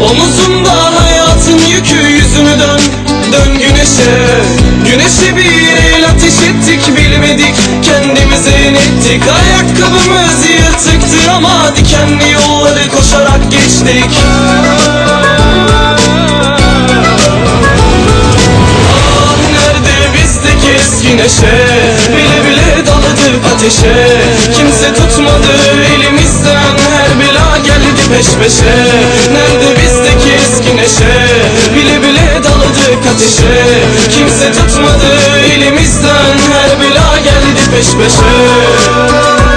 Omuzunda hayatın yükü yüzünü dön Dön güneşe. Güneşe bir el ateş ettik bilmedik Kendimize inettik. Ayakkabımız yırtıktı ama Dikenli yolları koşarak geçtik. Ah nerede bizdeki eski neşe Bile bile daladık ateşe. Kimse tutmadı peş peşe. Nerede bizdeki eski neşe? Bile bile daladık ateşe Kimse tutmadı elimizden. Her bela geldi peş peşe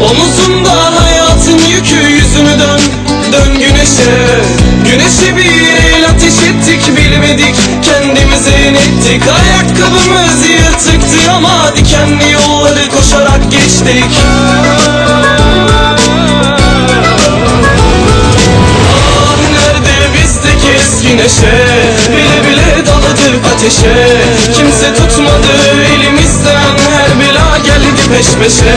Omuzunda hayatın yükü yüzünü dön Dön güneşe. Güneşe bir el ateş ettik bilmedik Kendimize inettik. Ayakkabımız yırtıktı ama Dikenli yolları koşarak geçtik. Ah nerede bizdeki eski neşe Bile bile daladık ateşe. Kimse tutmadı geldi peş peşe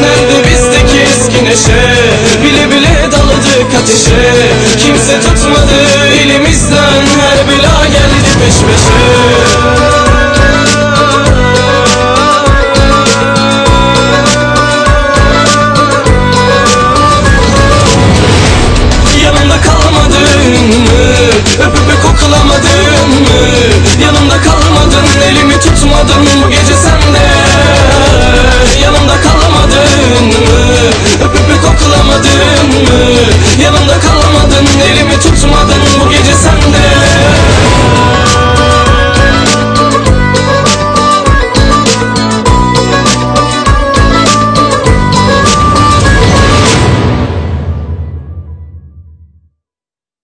Nerede bizdeki eski neşe Bile bile daladık ateşe Kimse tutmadı elimizden Her bela geldi peş peşe Yanımda kalmadın mı? Öpüp koklamadın mı? Yanımda kalmadın elimi tutmadın mı?